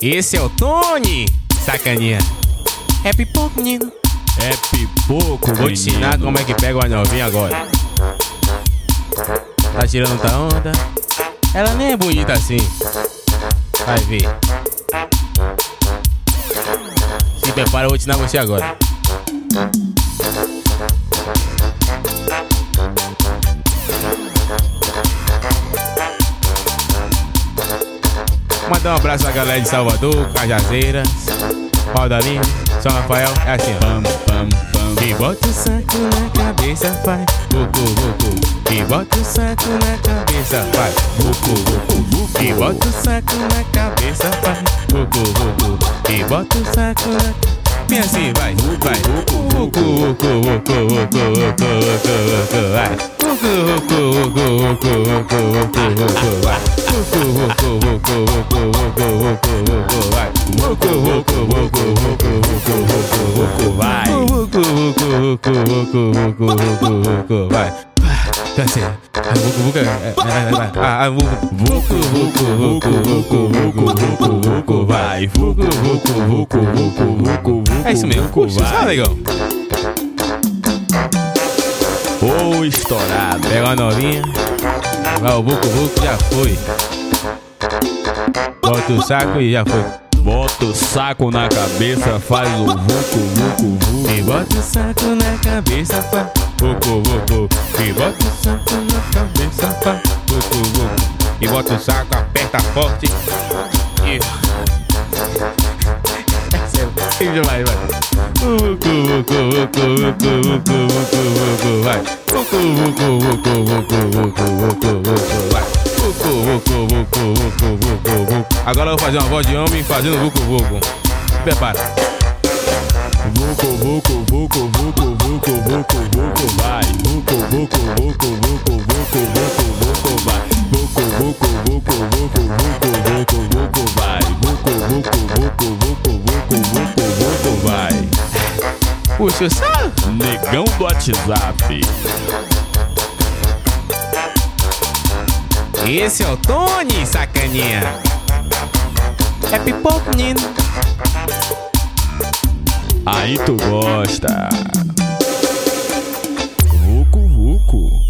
Esse é o Tony, sacaninha. É pipoco, menino. É pipoco, Vou te ensinar como é que pega uma novinha agora. Tá tirando muita onda. Ela nem é bonita assim. Vai ver. Se prepara, eu vou te ensinar você agora. Mandar um abraço à galera de Salvador, Cajazeiras, Pau da Linha, São Rafael. É assim, ó. Pam, pam. E bota o saco na cabeça, vai. Vucu, vucu. E bota o saco na cabeça, vai. Vucu, vucu, vucu. E bota o saco na cabeça, vai. Vucu, vucu. E bota o saco na Vem assim, vai, vai. Vucu, vucu, vucu, vucu, vucu, vucu, vucu, vai. Vucu, vucu, vucu, vucu, vucu, vucu, vucu, vai. vai. Desce. Vucu, vucu, vai. Vucu, vucu, vucu, vucu, vucu, vucu, vucu, vai. Vucu, vucu, vucu, vucu, vucu, vai. É isso mesmo, vai sabe, legal? Vou estourar, Pega uma novinha. Vai, o vucu, vucu já foi. Bota o saco e já foi. Bota o saco na cabeça, faz o vucu, vucu, vucu. E bota o saco na cabeça, vai. Vucu, vucu. E bota o saco na cabeça, vai. Vucu, vucu. E bota o saco, aperta forte. E... E vai, vai. Vucu, vucu, vucu, vucu, vucu, vucu, vucu, vai. Vucu, vucu, vucu, vucu, vucu, vucu, vucu, vai. Vucu, vucu, vucu, vucu, vucu, vucu. Agora eu vou fazer uma voz de homem fazendo vucu, vucu. Prepara. Vucu, vucu, vucu, vucu, vucu, vucu, vucu, vai. Vucu, vucu, vucu, vucu, vucu, vucu, vucu, vai. Vucu, vucu, vucu, vucu, vucu, vucu, vucu, vai. Vucu, vucu, vucu, vucu, vucu, vucu, vucu, vai. Puxa saco. Negão do WhatsApp. Esse é o Tony, sacaninha. É pipoco, menino. Aí tu gosta. Vucu, vucu.